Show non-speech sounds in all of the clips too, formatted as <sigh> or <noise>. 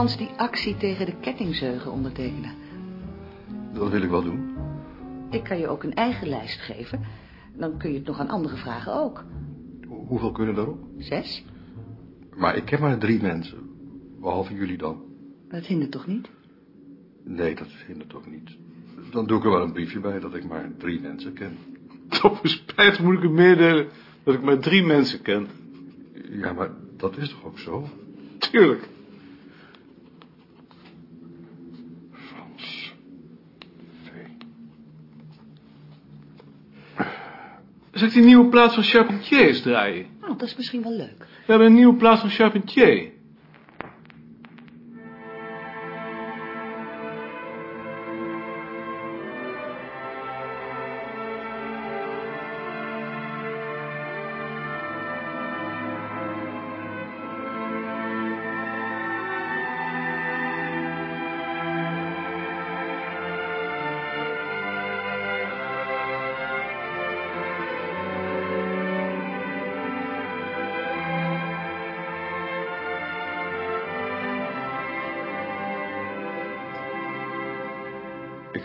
Frans die actie tegen de kettingzeugen ondertekenen? Dat wil ik wel doen. Ik kan je ook een eigen lijst geven. Dan kun je het nog aan anderen vragen ook. Ho- Hoeveel kunnen daarop? Zes? Maar ik ken maar drie mensen. Behalve jullie dan. Dat hindert toch niet? Nee, dat hindert ook niet. Dan doe ik er wel een briefje bij dat ik maar drie mensen ken. Op mijn spijt moet ik u meedelen dat ik maar drie mensen ken. Ja, maar dat is toch ook zo? Tuurlijk. Zal ik die nieuwe plaats van Charpentier eens draaien? Nou, dat is misschien wel leuk. We hebben een nieuwe plaats van Charpentier.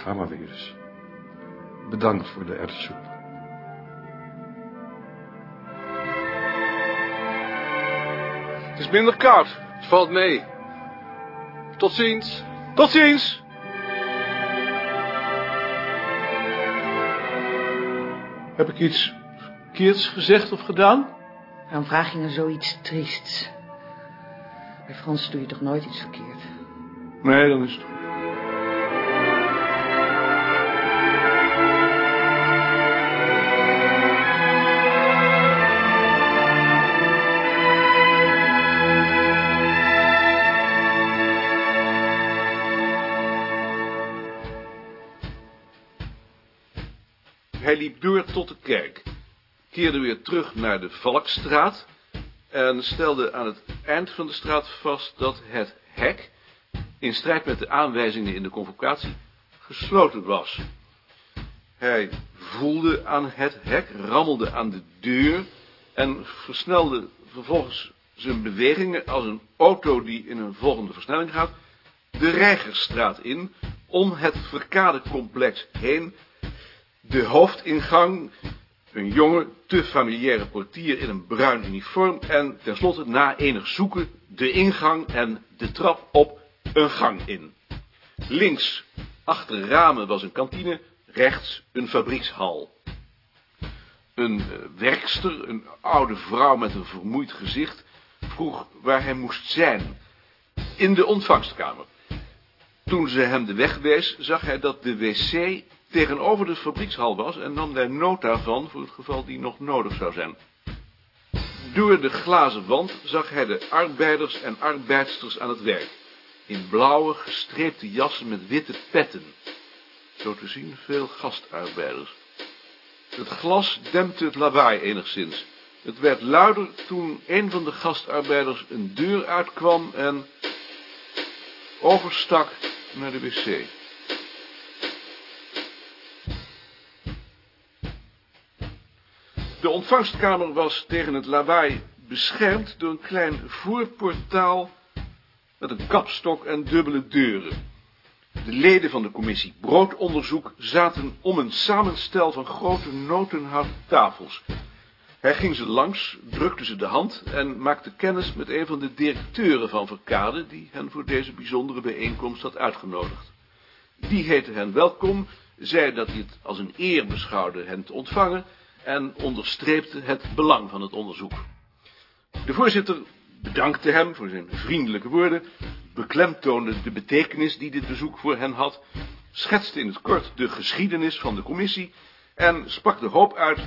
Ga maar weer eens. Bedankt voor de erwtensoep. Het is minder koud. Het valt mee. Tot ziens. Tot ziens. Heb ik iets verkeerds gezegd of gedaan? Waarom vraag je nou zoiets triests? Bij Frans doe je toch nooit iets verkeerd? Nee, dan is het goed. Hij liep door tot de kerk, keerde weer terug naar de Valkstraat en stelde aan het eind van de straat vast dat het hek, in strijd met de aanwijzingen in de convocatie, gesloten was. Hij voelde aan het hek, rammelde aan de deur en versnelde vervolgens zijn bewegingen als een auto die in een volgende versnelling gaat, de Rijgerstraat in, om het Verkadecomplex heen, de hoofdingang, een jonge, te familiaire portier in een bruin uniform en tenslotte na enig zoeken de ingang en de trap op een gang in. Links, achter ramen was een kantine, rechts een fabriekshal. Een eh, werkster, een oude vrouw met een vermoeid gezicht, vroeg waar hij moest zijn. In de ontvangstkamer. Toen ze hem de weg wees, zag hij dat de wc tegenover de fabriekshal was en nam daar nota van voor het geval die nog nodig zou zijn. Door de glazen wand zag hij de arbeiders en arbeidsters aan het werk. In blauwe, gestreepte jassen met witte petten. Zo te zien veel gastarbeiders. Het glas dempte het lawaai enigszins. Het werd luider toen een van de gastarbeiders een deur uitkwam en overstak naar de wc. De ontvangstkamer was tegen het lawaai beschermd door een klein voorportaal met een kapstok en dubbele deuren. De leden van de commissie broodonderzoek zaten om een samenstel van grote notenhouten tafels. Hij ging ze langs, drukte ze de hand en maakte kennis met een van de directeuren van Verkade, die hen voor deze bijzondere bijeenkomst had uitgenodigd. Die heette hen welkom, zei dat hij het als een eer beschouwde hen te ontvangen en onderstreepte het belang van het onderzoek. De voorzitter bedankte hem voor zijn vriendelijke woorden, beklemtoonde de betekenis die dit bezoek voor hen had, schetste in het kort de geschiedenis van de commissie en sprak de hoop uit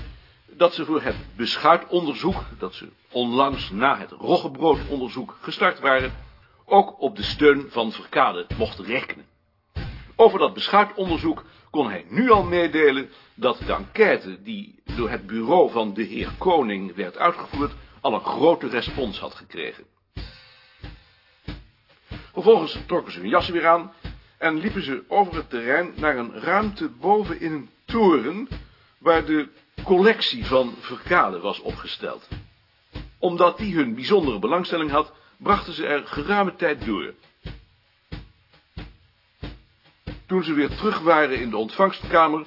dat ze voor het beschuitonderzoek, dat ze onlangs na het roggebroodonderzoek gestart waren, ook op de steun van Verkade mochten rekenen. Over dat beschuitonderzoek kon hij nu al meedelen dat de enquête die door het bureau van de heer Koning werd uitgevoerd, al een grote respons had gekregen. Vervolgens trokken ze hun jassen weer aan en liepen ze over het terrein naar een ruimte boven in een toren waar de collectie van Verkade was opgesteld. Omdat die hun bijzondere belangstelling had, brachten ze er geruime tijd door. Toen ze weer terug waren in de ontvangstkamer,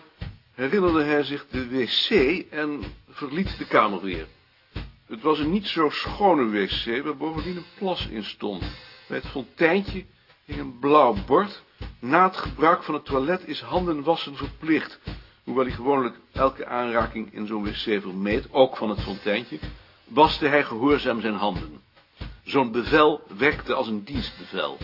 herinnerde hij zich de wc en verliet de kamer weer. Het was een niet zo schone wc, waar bovendien een plas in stond. Bij het fonteintje hing een blauw bord. Na het gebruik van het toilet is handen wassen verplicht. Hoewel hij gewoonlijk elke aanraking in zo'n wc vermeed, ook van het fonteintje, waste hij gehoorzaam zijn handen. Zo'n bevel werkte als een dienstbevel.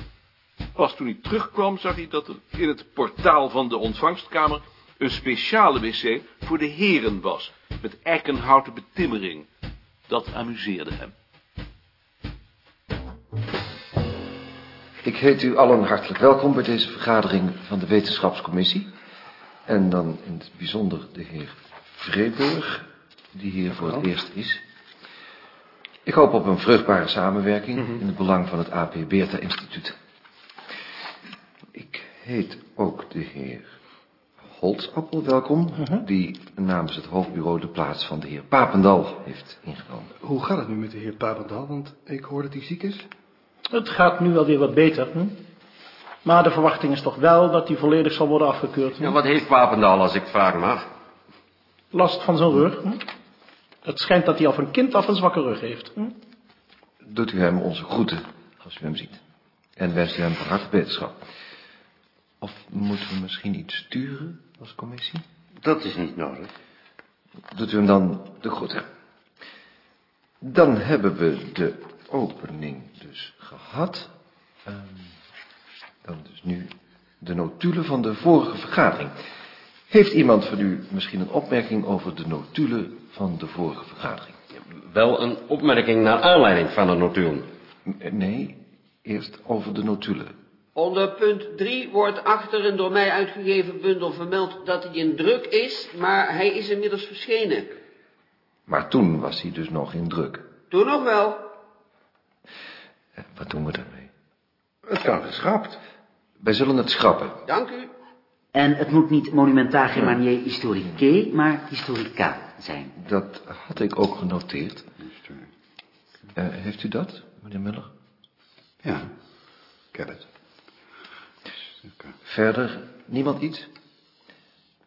Pas toen hij terugkwam, zag hij dat er in het portaal van de ontvangstkamer een speciale wc voor de heren was, met eikenhouten betimmering. Dat amuseerde hem. Ik heet u allen hartelijk welkom bij deze vergadering van de wetenschapscommissie. En dan in het bijzonder de heer Vreeburg, die hier voor het eerst is. Ik hoop op een vruchtbare samenwerking in het belang van het AP Beerta Instituut. Heet ook de heer Holtzappel welkom, die namens het hoofdbureau de plaats van de heer Papendal heeft ingenomen. Hoe gaat het nu met de heer Papendal? Want ik hoor dat hij ziek is. Het gaat nu wel weer wat beter. Hm? Maar de verwachting is toch wel dat hij volledig zal worden afgekeurd. Hm? Ja, wat heeft Papendal, als ik het vragen mag? Last van zijn rug. Hm? Het schijnt dat hij al van kind af een zwakke rug heeft. Hm? Doet u hem onze groeten, als u hem ziet. En wenst u hem van harte beterschap. Of moeten we misschien iets sturen als commissie? Dat is niet nodig. Doet u hem dan de groeten. Dan hebben we de opening dus gehad. Ehm, dan dus nu de notulen van de vorige vergadering. Heeft iemand van u misschien een opmerking over de notulen van de vorige vergadering? Wel een opmerking naar aanleiding van de notulen. Nee, eerst over de notulen. Onder punt 3 wordt achter een door mij uitgegeven bundel vermeld dat hij in druk is, maar hij is inmiddels verschenen. Maar toen was hij dus nog in druk. Toen nog wel. Eh, Wat doen we daarmee? Het kan geschrapt. Wij zullen het schrappen. Dank u. En het moet niet monumentaire manier historique, maar historica zijn. Dat had ik ook genoteerd. Eh, heeft u dat, meneer Muller? Ja, ik heb het. Verder niemand iets?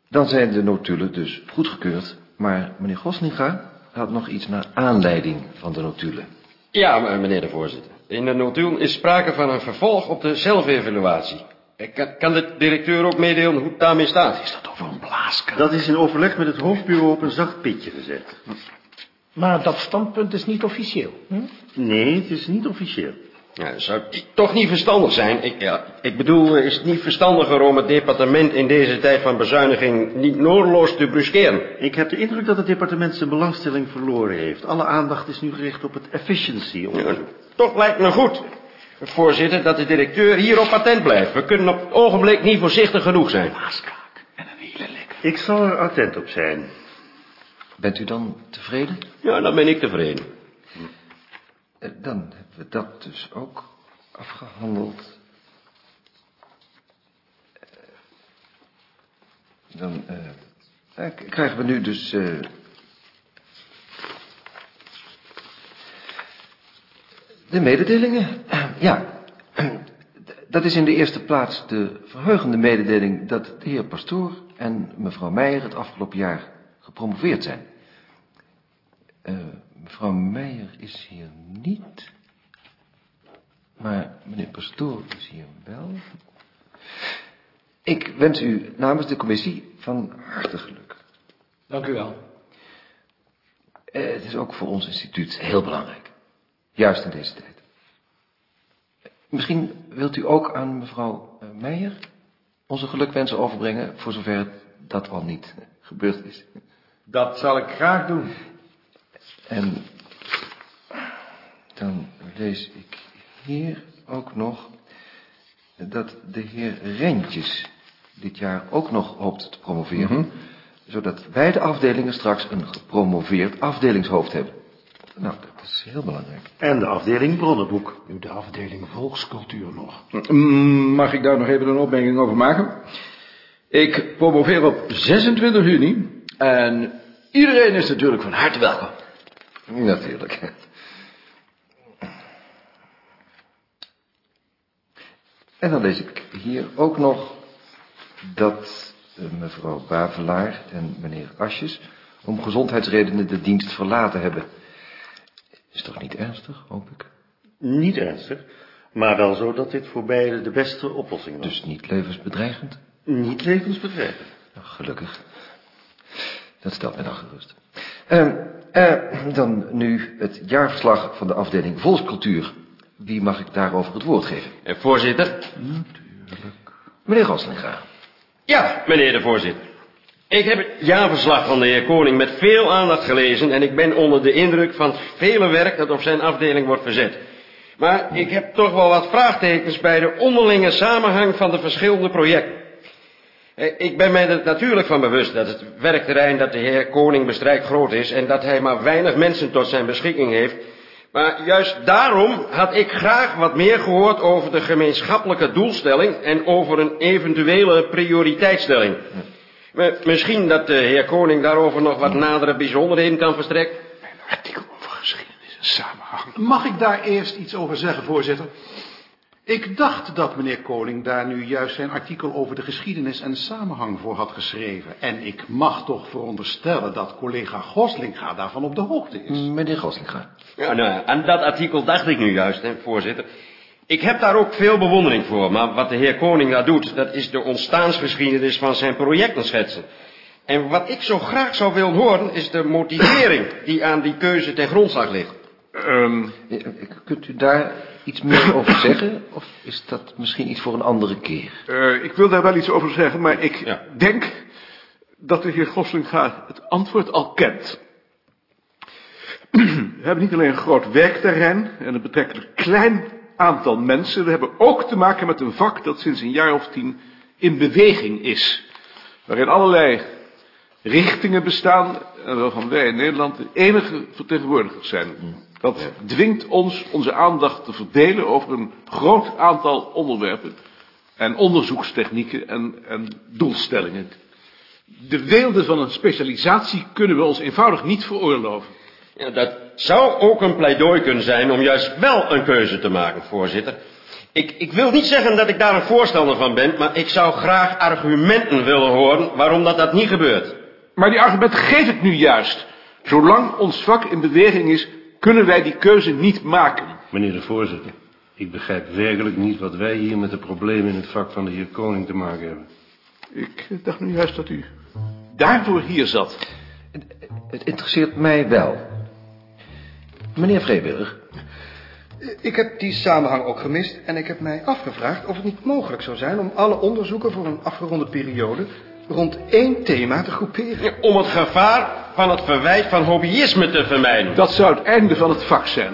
Dan zijn de notulen dus goedgekeurd. Maar meneer Goslinga had nog iets naar aanleiding van de notulen. Ja, maar meneer de voorzitter. In de notulen is sprake van een vervolg op de zelfevaluatie. Ik kan, kan de directeur ook meedelen hoe het daarmee staat? Is dat over een blaaskamp? Dat is in overleg met het hoofdbureau op een zacht pitje gezet. Maar dat standpunt is niet officieel. Hm? Nee, het is niet officieel. Ja, zou het toch niet verstandig zijn? Ik, ja, ik bedoel, is het niet verstandiger om het departement in deze tijd van bezuiniging niet noodloos te bruskeren? Ik heb de indruk dat het departement zijn belangstelling verloren heeft. Alle aandacht is nu gericht op het efficiency. Ja, toch lijkt me goed, voorzitter, dat de directeur hier op patent blijft. We kunnen op het ogenblik niet voorzichtig genoeg zijn. Ik zal er attent op zijn. Bent u dan tevreden? Ja, dan ben ik tevreden. Eh, Dan hebben we dat dus ook afgehandeld. Eh, Dan eh, krijgen we nu dus... de mededelingen. <clears throat> Ja, <clears throat> dat is in de eerste plaats de verheugende mededeling... dat de heer Pastoor en mevrouw Meijer het afgelopen jaar gepromoveerd zijn. Eh, mevrouw Meijer is hier niet. Maar meneer Pastoor is hier wel. Ik wens u namens de commissie van harte geluk. Dank u wel. Eh, het is ook voor ons instituut heel belangrijk. Juist in deze tijd. Misschien wilt u ook aan mevrouw eh, Meijer onze gelukwensen overbrengen... voor zover dat al niet gebeurd is. Dat zal ik graag doen. En dan lees ik hier ook nog dat de heer Rentjes dit jaar ook nog hoopt te promoveren, zodat beide afdelingen straks een gepromoveerd afdelingshoofd hebben. Nou, dat is heel belangrijk. En de afdeling bronnenboek. Nu de afdeling volkscultuur nog. Mm, Mag ik daar nog even een opmerking over maken? Ik promoveer op 26 juni en iedereen is natuurlijk van harte welkom. Natuurlijk. En dan lees ik hier ook nog dat eh, mevrouw Bavelaar en meneer Asjes om gezondheidsredenen de dienst verlaten hebben. Is toch niet ernstig, hoop ik? Niet ernstig, maar wel zo dat dit voor beide de beste oplossing was. Dus niet levensbedreigend? Niet levensbedreigend. Nou, gelukkig. Dat stelt mij dan gerust. Ehm, eh, dan nu het jaarverslag van de afdeling Volkscultuur. Wie mag ik daarover het woord geven? Eh, voorzitter? Meneer Goslinga. Ja, meneer de voorzitter. Ik heb het jaarverslag van de heer Koning met veel aandacht gelezen en ik ben onder de indruk van het vele werk dat op zijn afdeling wordt verzet. Maar ik heb toch wel wat vraagtekens bij de onderlinge samenhang van de verschillende projecten. Eh, Ik ben mij er natuurlijk van bewust dat het werkterrein dat de heer Koning bestrijkt groot is en dat hij maar weinig mensen tot zijn beschikking heeft. Maar juist daarom had ik graag wat meer gehoord over de gemeenschappelijke doelstelling en over een eventuele prioriteitsstelling. Maar Misschien dat de heer Koning daarover nog wat nadere bijzonderheden kan verstrekken. Artikel over geschiedenis en samenhang. Mag ik daar eerst iets over zeggen, voorzitter? Ik dacht dat meneer Koning daar nu juist zijn artikel over de geschiedenis en samenhang voor had geschreven. En ik mag toch veronderstellen dat collega Goslinga daarvan op de hoogte is. Meneer Goslinga. Ja, nou, ja, aan dat artikel dacht ik nu juist, hè, voorzitter. Ik heb daar ook veel bewondering voor, maar wat de heer Koning daar doet, dat is de ontstaansgeschiedenis van zijn projecten schetsen. En wat ik zo graag zou willen horen, is de motivering die aan die keuze ten grondslag ligt. Ehm, Eh, Kunt u daar iets meer over <coughs> zeggen? Of is dat misschien iets voor een andere keer? eh, ik wil daar wel iets over zeggen, maar ik Ja. denk dat de heer Goslinga het antwoord al kent. <clears throat> We hebben niet alleen een groot werkterrein en een betrekkelijk klein aantal mensen. We hebben ook te maken met een vak dat sinds een jaar of tien in beweging is. Waarin allerlei richtingen bestaan en waarvan wij in Nederland de enige vertegenwoordigers zijn. Dat dwingt ons onze aandacht te verdelen over een groot aantal onderwerpen en onderzoekstechnieken en, en doelstellingen. De weelde van een specialisatie kunnen we ons eenvoudig niet veroorloven. Ja, dat zou ook een pleidooi kunnen zijn om juist wel een keuze te maken, voorzitter. Ik, ik wil niet zeggen dat ik daar een voorstander van ben, maar ik zou graag argumenten willen horen waarom dat, dat niet gebeurt. Maar die argumenten geef ik nu juist. Zolang ons vak in beweging is, kunnen wij die keuze niet maken. Meneer de voorzitter, ik begrijp werkelijk niet wat wij hier met de problemen in het vak van de heer Koning te maken hebben. Ik dacht nu juist dat u daarvoor hier zat. Het interesseert mij wel. Meneer Vreeburg, Ik heb die samenhang ook gemist en ik heb mij afgevraagd of het niet mogelijk zou zijn om alle onderzoeken voor een afgeronde periode rond één thema te groeperen. Ja, om het gevaar van het verwijt van hobbyisme te vermijden. Dat zou het einde van het vak zijn.